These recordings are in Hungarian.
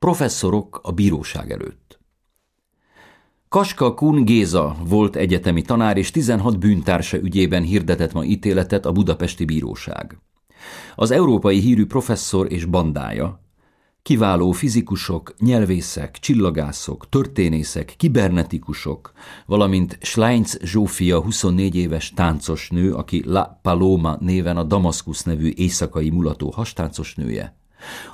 Professzorok a bíróság előtt. Kaska Kun Géza volt egyetemi tanár és 16 bűntársa ügyében hirdetett ma ítéletet a budapesti bíróság. Az európai hírű professzor és bandája, kiváló fizikusok, nyelvészek, csillagászok, történészek, kibernetikusok, valamint Schleins Zsófia 24 éves táncos nő, aki La Paloma néven a Damaszkusz nevű éjszakai mulató hastáncos nője,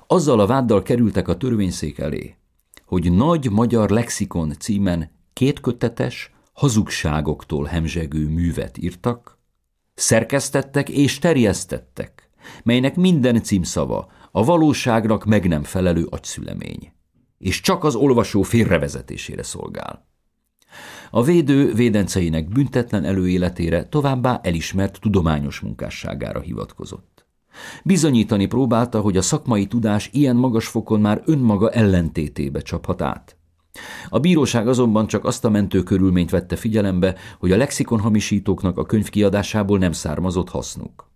azzal a váddal kerültek a törvényszék elé, hogy Nagy Magyar Lexikon címen kétkötetes, hazugságoktól hemzsegő művet írtak, szerkesztettek és terjesztettek, melynek minden címszava a valóságnak meg nem felelő agyszülemény, és csak az olvasó félrevezetésére szolgál. A védő védenceinek büntetlen előéletére továbbá elismert tudományos munkásságára hivatkozott. Bizonyítani próbálta, hogy a szakmai tudás ilyen magas fokon már önmaga ellentétébe csaphat át. A bíróság azonban csak azt a mentő körülményt vette figyelembe, hogy a lexikon hamisítóknak a könyv kiadásából nem származott hasznuk.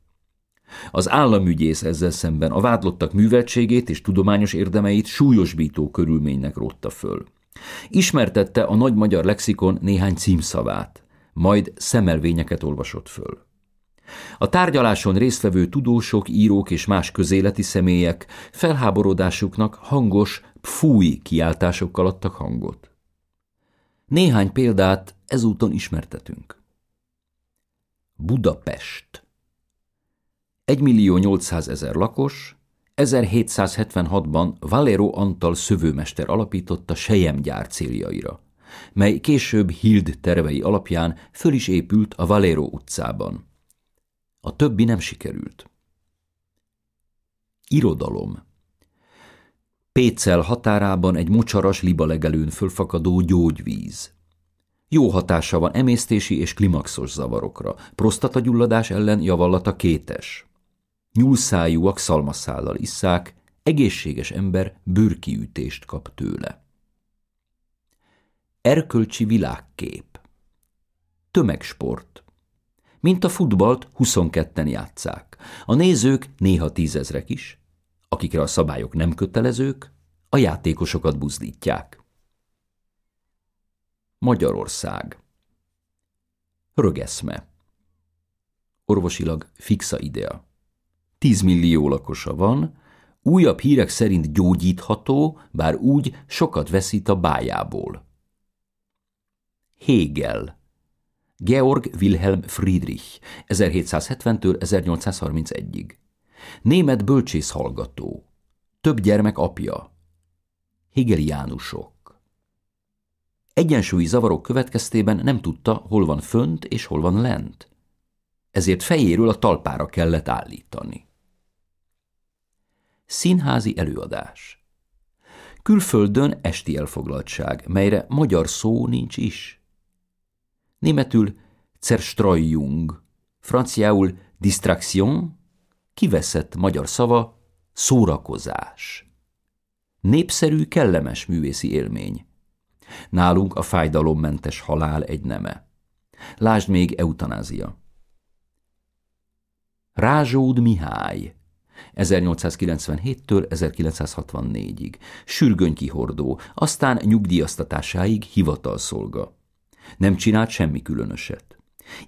Az államügyész ezzel szemben a vádlottak műveltségét és tudományos érdemeit súlyosbító körülménynek rótta föl. Ismertette a nagy magyar lexikon néhány címszavát, majd szemelvényeket olvasott föl. A tárgyaláson résztvevő tudósok, írók és más közéleti személyek felháborodásuknak hangos fúj kiáltásokkal adtak hangot. Néhány példát ezúton ismertetünk. Budapest 1 millió 800 ezer lakos, 1776-ban Valero Antal szövőmester alapította sejemgyár céljaira, mely később Hild tervei alapján föl is épült a Valero utcában. A többi nem sikerült. Irodalom Pécel határában egy mocsaras libalegelőn fölfakadó gyógyvíz. Jó hatása van emésztési és klimaxos zavarokra, prostatagyulladás ellen javallata kétes. Nyúlszájúak szalmaszállal isszák, egészséges ember bőrkiütést kap tőle. Erkölcsi világkép Tömegsport Mint a futbalt 22-en játszák. A nézők néha tízezrek is, akikre a szabályok nem kötelezők, a játékosokat buzdítják. Magyarország Rögeszme Orvosilag fixa idea. 10 millió lakosa van, újabb hírek szerint gyógyítható, bár úgy sokat veszít a bájából. Hegel Georg Wilhelm Friedrich 1770-től 1831-ig Német bölcsész hallgató Több gyermek apja Hegeliánusok Egyensúlyi zavarok következtében nem tudta, hol van fönt és hol van lent. Ezért fejéről a talpára kellett állítani. Színházi előadás. Külföldön esti elfoglaltság, melyre magyar szó nincs is. Németül Zerstreuung, franciául distraction, kiveszett magyar szava szórakozás. Népszerű, kellemes művészi élmény. Nálunk a fájdalommentes halál egy neme. Lásd még eutanázia. Rázsód Mihály 1897-től 1964-ig, sürgönykihordó, aztán nyugdíjaztatásáig hivatalszolga. Nem csinált semmi különöset.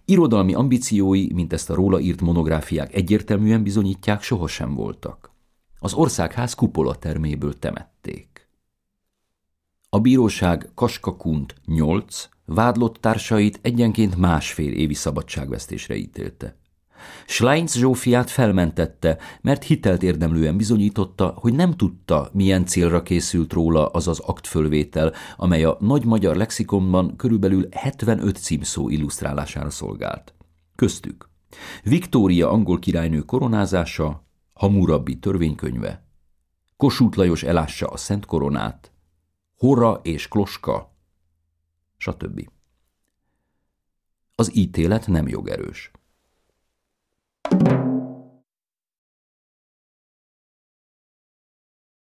Irodalmi ambíciói, mint ezt a róla írt monográfiák egyértelműen bizonyítják, sohasem voltak. Az országház kupola terméből temették. A bíróság Kaskakunt 8 vádlott társait egyenként másfél évi szabadságvesztésre ítélte. Schleins Zsófiát felmentette, mert hitelt érdemlően bizonyította, hogy nem tudta, milyen célra készült róla az az aktfölvétel, amely a nagy magyar lexikonban körülbelül 75 címszó illusztrálására szolgált. Köztük Viktória angol királynő koronázása, Hamurabbi törvénykönyve, Kossuth Lajos elássa a Szent Koronát, Hora és Kloska, stb. Az ítélet nem jogerős.